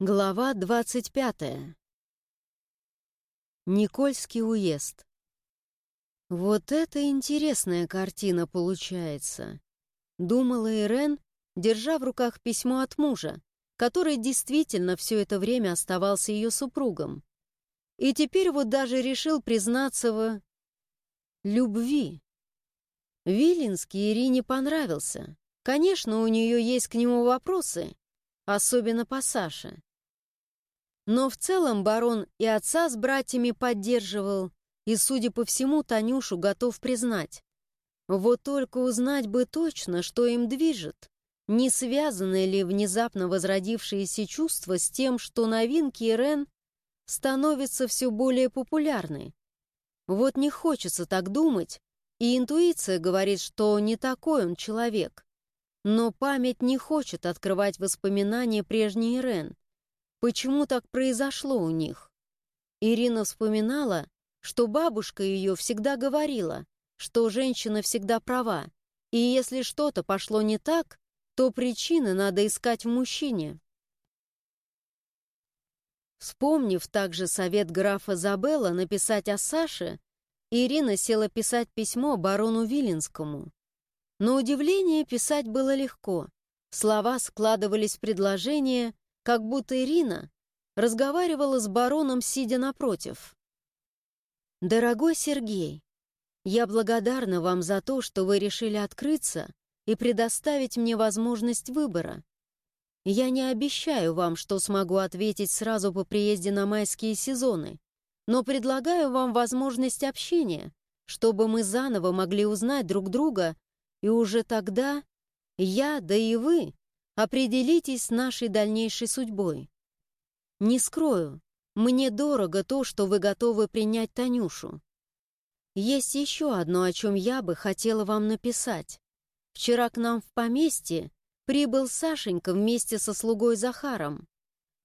Глава 25. Никольский уезд. Вот это интересная картина получается, думала Ирен, держа в руках письмо от мужа, который действительно все это время оставался ее супругом. И теперь вот даже решил признаться в любви. Вилинский Ирине понравился. Конечно, у нее есть к нему вопросы, особенно по Саше. Но в целом барон и отца с братьями поддерживал, и, судя по всему, Танюшу готов признать. Вот только узнать бы точно, что им движет. Не связаны ли внезапно возродившиеся чувства с тем, что новинки Рен становятся все более популярны? Вот не хочется так думать, и интуиция говорит, что не такой он человек. Но память не хочет открывать воспоминания прежней Рен. Почему так произошло у них? Ирина вспоминала, что бабушка ее всегда говорила, что женщина всегда права, и если что-то пошло не так, то причины надо искать в мужчине. Вспомнив также совет графа Забелла написать о Саше, Ирина села писать письмо барону Виленскому. На удивление писать было легко. Слова складывались в предложения, как будто Ирина разговаривала с бароном, сидя напротив. «Дорогой Сергей, я благодарна вам за то, что вы решили открыться и предоставить мне возможность выбора. Я не обещаю вам, что смогу ответить сразу по приезде на майские сезоны, но предлагаю вам возможность общения, чтобы мы заново могли узнать друг друга, и уже тогда я, да и вы, Определитесь с нашей дальнейшей судьбой. Не скрою, мне дорого то, что вы готовы принять Танюшу. Есть еще одно, о чем я бы хотела вам написать. Вчера к нам в поместье прибыл Сашенька вместе со слугой Захаром.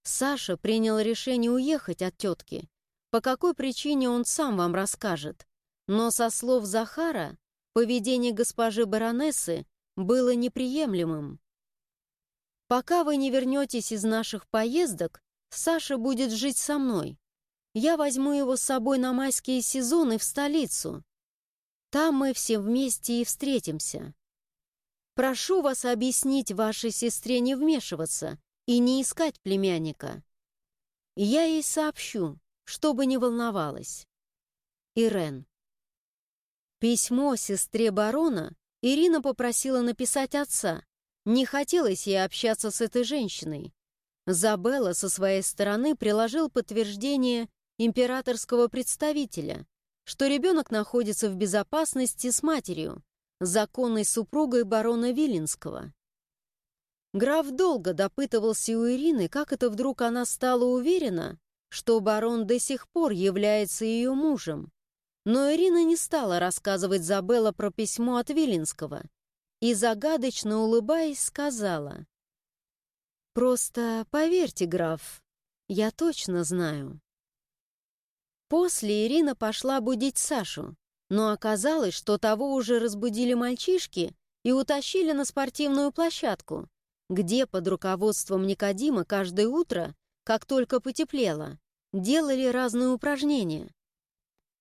Саша принял решение уехать от тетки. По какой причине он сам вам расскажет. Но со слов Захара, поведение госпожи баронессы было неприемлемым. Пока вы не вернетесь из наших поездок, Саша будет жить со мной. Я возьму его с собой на майские сезоны в столицу. Там мы все вместе и встретимся. Прошу вас объяснить вашей сестре не вмешиваться и не искать племянника. Я ей сообщу, чтобы не волновалась. Ирен. Письмо сестре барона Ирина попросила написать отца, не хотелось ей общаться с этой женщиной. Забелла со своей стороны приложил подтверждение императорского представителя, что ребенок находится в безопасности с матерью, законной супругой барона Виленского. Граф долго допытывался у Ирины, как это вдруг она стала уверена, что барон до сих пор является ее мужем. Но Ирина не стала рассказывать Забелла про письмо от Виленского и, загадочно улыбаясь, сказала. «Просто поверьте, граф, я точно знаю». После Ирина пошла будить Сашу, но оказалось, что того уже разбудили мальчишки и утащили на спортивную площадку, где под руководством Никодима каждое утро, как только потеплело, делали разные упражнения.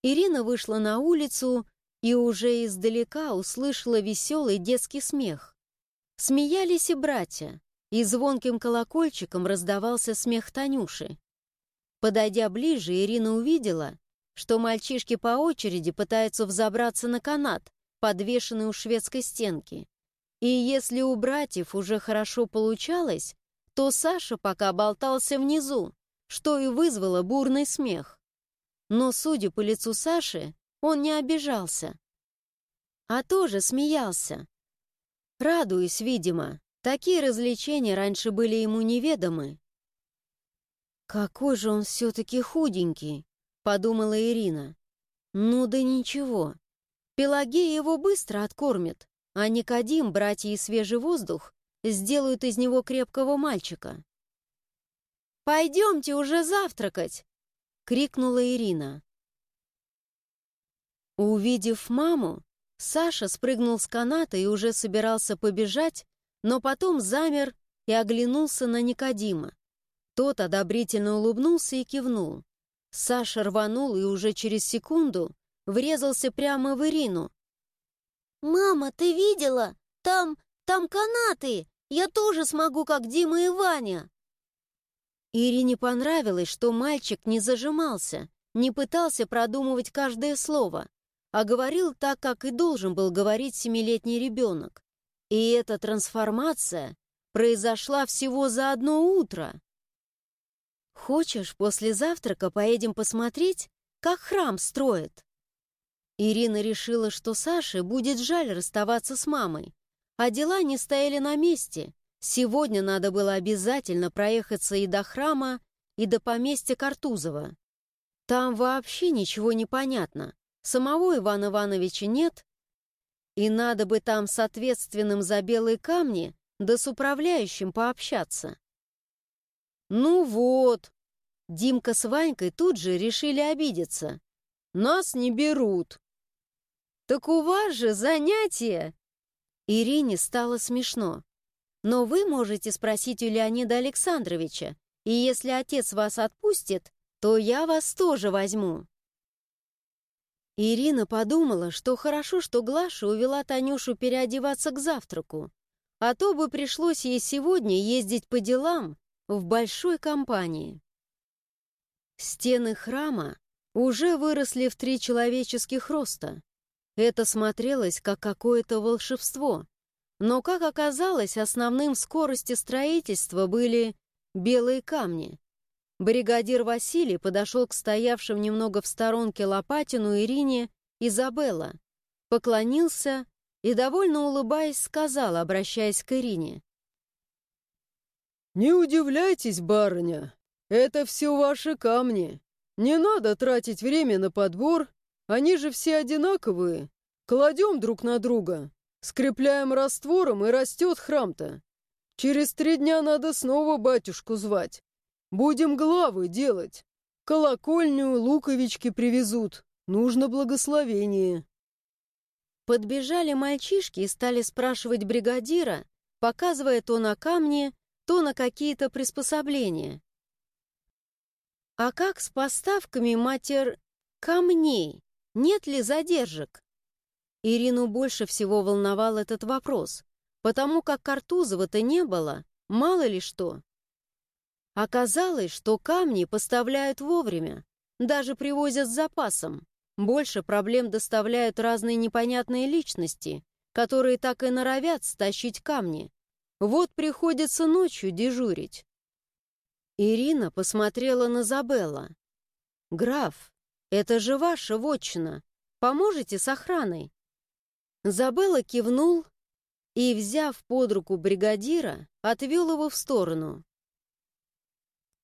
Ирина вышла на улицу и уже издалека услышала веселый детский смех. Смеялись и братья, и звонким колокольчиком раздавался смех Танюши. Подойдя ближе, Ирина увидела, что мальчишки по очереди пытаются взобраться на канат, подвешенный у шведской стенки. И если у братьев уже хорошо получалось, то Саша пока болтался внизу, что и вызвало бурный смех. Но, судя по лицу Саши, он не обижался, а тоже смеялся. Радуясь, видимо, такие развлечения раньше были ему неведомы. «Какой же он все-таки худенький», — подумала Ирина. «Ну да ничего. Пелагея его быстро откормит, а Никодим, братья и свежий воздух сделают из него крепкого мальчика». «Пойдемте уже завтракать!» — крикнула Ирина. Увидев маму, Саша спрыгнул с каната и уже собирался побежать, но потом замер и оглянулся на Никодима. Тот одобрительно улыбнулся и кивнул. Саша рванул и уже через секунду врезался прямо в Ирину. «Мама, ты видела? Там, там канаты! Я тоже смогу, как Дима и Ваня!» Ирине понравилось, что мальчик не зажимался, не пытался продумывать каждое слово, а говорил так, как и должен был говорить семилетний ребенок. И эта трансформация произошла всего за одно утро. «Хочешь, после завтрака поедем посмотреть, как храм строят?» Ирина решила, что Саше будет жаль расставаться с мамой, а дела не стояли на месте. Сегодня надо было обязательно проехаться и до храма, и до поместья Картузова. Там вообще ничего не понятно. Самого Ивана Ивановича нет, и надо бы там с ответственным за белые камни да с управляющим пообщаться. Ну вот, Димка с Ванькой тут же решили обидеться. Нас не берут. Так у вас же занятия. Ирине стало смешно. Но вы можете спросить у Леонида Александровича, и если отец вас отпустит, то я вас тоже возьму. Ирина подумала, что хорошо, что Глаша увела Танюшу переодеваться к завтраку, а то бы пришлось ей сегодня ездить по делам в большой компании. Стены храма уже выросли в три человеческих роста. Это смотрелось как какое-то волшебство. Но, как оказалось, основным скорости строительства были белые камни, Бригадир Василий подошел к стоявшим немного в сторонке Лопатину Ирине Изабелла, поклонился и, довольно улыбаясь, сказал, обращаясь к Ирине. «Не удивляйтесь, барыня, это все ваши камни. Не надо тратить время на подбор, они же все одинаковые. Кладем друг на друга, скрепляем раствором и растет храм-то. Через три дня надо снова батюшку звать. Будем главы делать. Колокольню луковички привезут. Нужно благословение. Подбежали мальчишки и стали спрашивать бригадира, показывая то на камни, то на какие-то приспособления. А как с поставками матер камней? Нет ли задержек? Ирину больше всего волновал этот вопрос, потому как Картузова-то не было, мало ли что. Оказалось, что камни поставляют вовремя, даже привозят с запасом. Больше проблем доставляют разные непонятные личности, которые так и норовят стащить камни. Вот приходится ночью дежурить. Ирина посмотрела на Забелла. «Граф, это же ваша вотчина. Поможете с охраной?» Забелла кивнул и, взяв под руку бригадира, отвел его в сторону.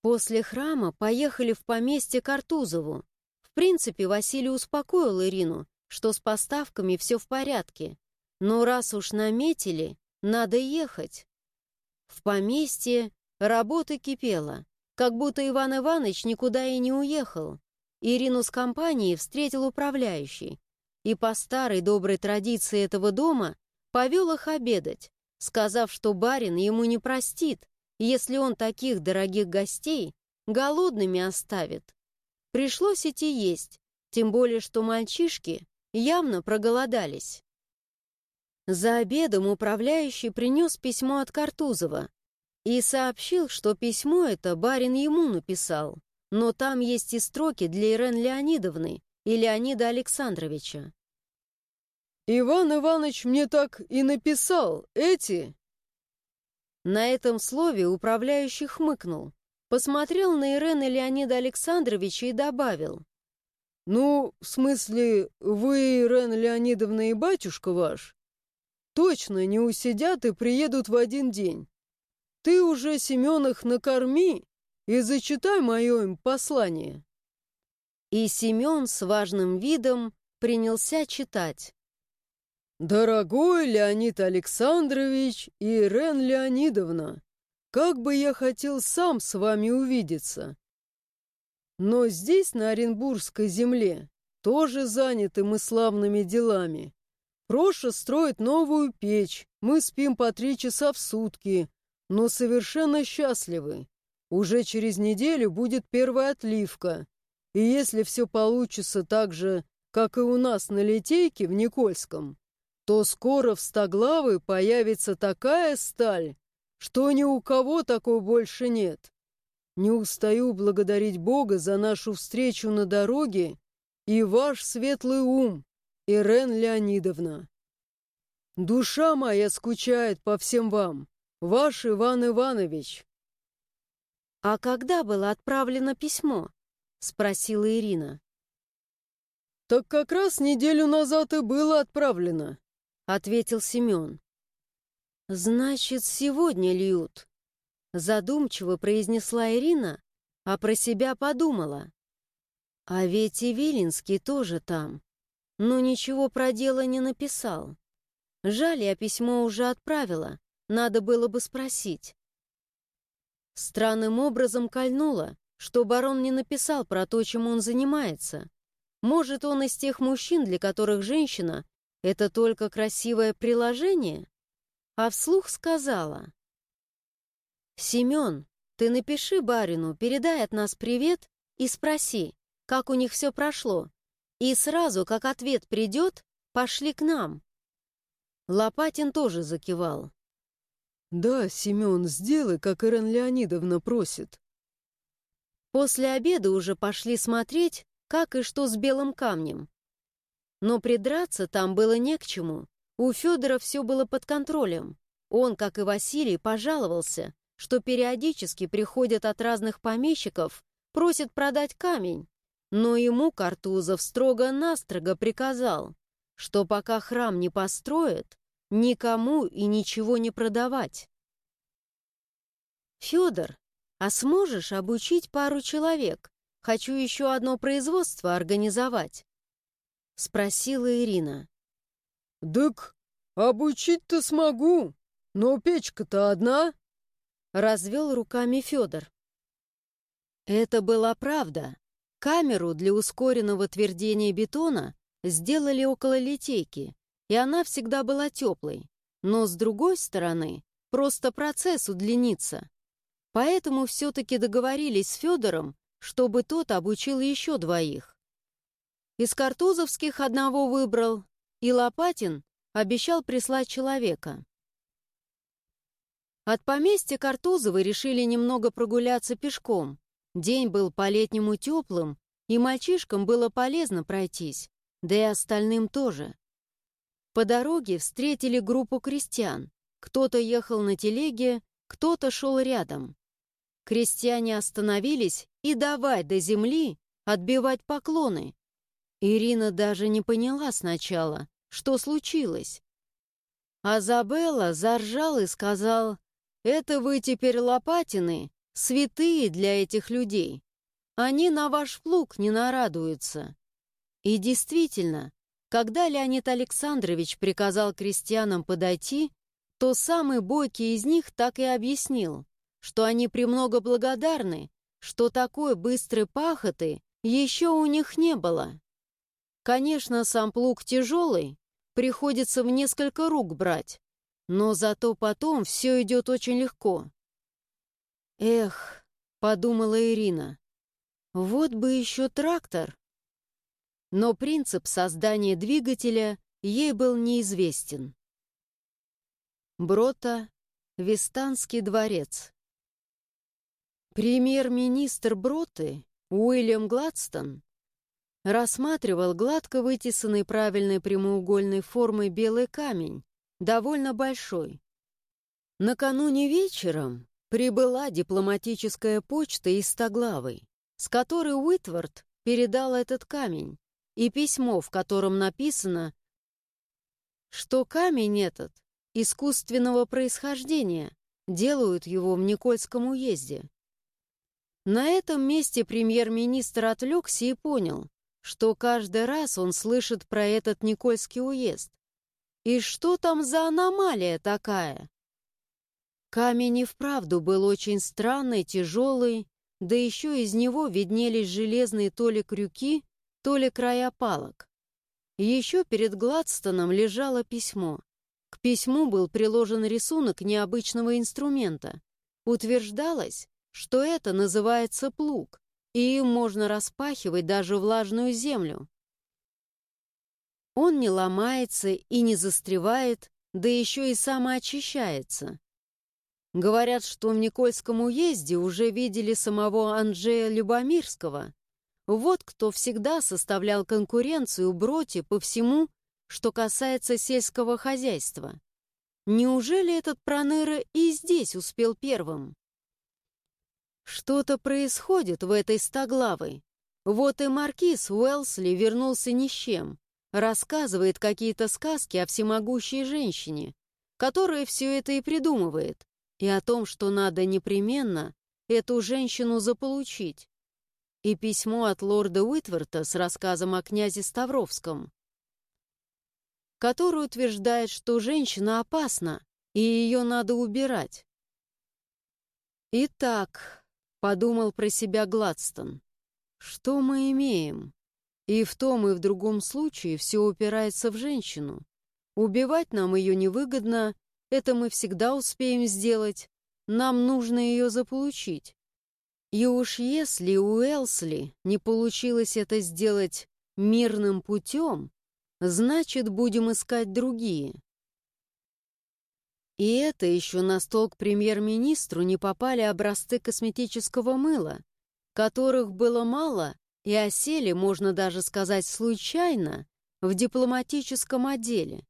После храма поехали в поместье Картузову. В принципе, Василий успокоил Ирину, что с поставками все в порядке. Но раз уж наметили, надо ехать. В поместье работа кипела, как будто Иван Иванович никуда и не уехал. Ирину с компанией встретил управляющий. И по старой доброй традиции этого дома повел их обедать, сказав, что барин ему не простит, если он таких дорогих гостей голодными оставит. Пришлось идти есть, тем более что мальчишки явно проголодались. За обедом управляющий принес письмо от Картузова и сообщил, что письмо это барин ему написал, но там есть и строки для Ирен Леонидовны и Леонида Александровича. «Иван Иванович мне так и написал, эти на этом слове управляющий хмыкнул, посмотрел на Ирена Леонида Александровича и добавил. «Ну, в смысле, вы, Ирена Леонидовна и батюшка ваш, точно не усидят и приедут в один день. Ты уже, Семенах, накорми и зачитай мое им послание». И Семен с важным видом принялся читать. «Дорогой Леонид Александрович и Ирен Леонидовна, как бы я хотел сам с вами увидеться. Но здесь, на Оренбургской земле, тоже заняты мы славными делами. Проша строит новую печь, мы спим по три часа в сутки, но совершенно счастливы. Уже через неделю будет первая отливка. И если все получится так же, как и у нас на Литейке в Никольском, то скоро в Стоглавой появится такая сталь, что ни у кого такой больше нет. Не устаю благодарить Бога за нашу встречу на дороге и ваш светлый ум, Ирен Леонидовна. Душа моя скучает по всем вам, ваш Иван Иванович. «А когда было отправлено письмо?» — спросила Ирина. «Так как раз неделю назад и было отправлено», — ответил Семен. «Значит, сегодня льют», — задумчиво произнесла Ирина, а про себя подумала. «А ведь и Виленский тоже там, но ничего про дело не написал. Жаль, я письмо уже отправила, надо было бы спросить». Странным образом кольнуло, что барон не написал про то, чем он занимается. Может, он из тех мужчин, для которых женщина — это только красивое приложение? а вслух сказала. «Семен, ты напиши барину, передай от нас привет и спроси, как у них все прошло, и сразу, как ответ придет, пошли к нам». Лопатин тоже закивал. «Да, Семен, сделай, как Ирен Леонидовна просит». После обеда уже пошли смотреть, как и что с белым камнем. Но придраться там было не к чему. У Федора все было под контролем. Он, как и Василий, пожаловался, что периодически приходят от разных помещиков, просят продать камень. Но ему Картузов строго-настрого приказал, что пока храм не построят, никому и ничего не продавать. «Федор, а сможешь обучить пару человек? Хочу еще одно производство организовать», — спросила Ирина. «Дык, обучить-то смогу, но печка-то одна!» Развел руками Федор. Это была правда. Камеру для ускоренного твердения бетона сделали около литейки, и она всегда была теплой. Но с другой стороны, просто процесс удлинится. Поэтому все-таки договорились с Федором, чтобы тот обучил еще двоих. Из картузовских одного выбрал, и Лопатин обещал прислать человека. От поместья Картузовы решили немного прогуляться пешком. День был по-летнему теплым, и мальчишкам было полезно пройтись, да и остальным тоже. По дороге встретили группу крестьян. Кто-то ехал на телеге, кто-то шел рядом. Крестьяне остановились и давай до земли отбивать поклоны. Ирина даже не поняла сначала, что случилось. Азабелла заржал и сказал, «Это вы теперь лопатины, святые для этих людей. Они на ваш плуг не нарадуются». И действительно, когда Леонид Александрович приказал крестьянам подойти, то самый бойкий из них так и объяснил, что они премного благодарны, что такой быстрой пахоты еще у них не было. Конечно, сам плуг тяжелый, приходится в несколько рук брать, но зато потом все идет очень легко. «Эх», — подумала Ирина, — «вот бы еще трактор». Но принцип создания двигателя ей был неизвестен. Брота, Вестанский дворец. Премьер-министр Броты Уильям Гладстон рассматривал гладко вытесанный правильной прямоугольной формы белый камень, довольно большой. Накануне вечером прибыла дипломатическая почта из Стоглавой, с которой Уитвард передал этот камень, и письмо, в котором написано, что камень этот искусственного происхождения, делают его в Никольском уезде. На этом месте премьер-министр отвлекся и понял, что каждый раз он слышит про этот Никольский уезд. И что там за аномалия такая? Камень и вправду был очень странный, тяжелый, да еще из него виднелись железные то ли крюки, то ли края палок. Еще перед Гладстоном лежало письмо. К письму был приложен рисунок необычного инструмента. Утверждалось, что это называется плуг, и им можно распахивать даже влажную землю. Он не ломается и не застревает, да еще и самоочищается. Говорят, что в Никольском уезде уже видели самого Анджея Любомирского. Вот кто всегда составлял конкуренцию Броте по всему, что касается сельского хозяйства. Неужели этот Проныра и здесь успел первым? Что-то происходит в этой стоглавой. Вот и маркиз Уэлсли вернулся ни с чем. Рассказывает какие-то сказки о всемогущей женщине, которая все это и придумывает, и о том, что надо непременно эту женщину заполучить. И письмо от лорда Уитверта с рассказом о князе Ставровском, который утверждает, что женщина опасна, и ее надо убирать. Итак, подумал про себя Гладстон, что мы имеем? И в том и в другом случае все упирается в женщину. Убивать нам ее невыгодно, это мы всегда успеем сделать. Нам нужно ее заполучить. И уж если у Элсли не получилось это сделать мирным путем, значит, будем искать другие. И это еще на стол к премьер-министру не попали образцы косметического мыла, которых было мало и осели, можно даже сказать, случайно, в дипломатическом отделе.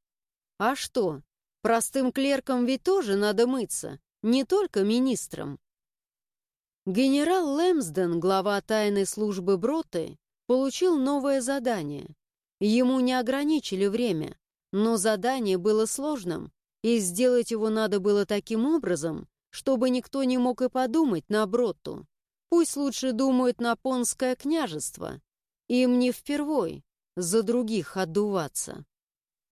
А что, простым клеркам ведь тоже надо мыться, не только министрам. Генерал Лэмсден, глава тайной службы Броты, получил новое задание. Ему не ограничили время, но задание было сложным, и сделать его надо было таким образом, чтобы никто не мог и подумать на Бротту. Пусть лучше думают на Понское княжество. Им не впервой за других отдуваться.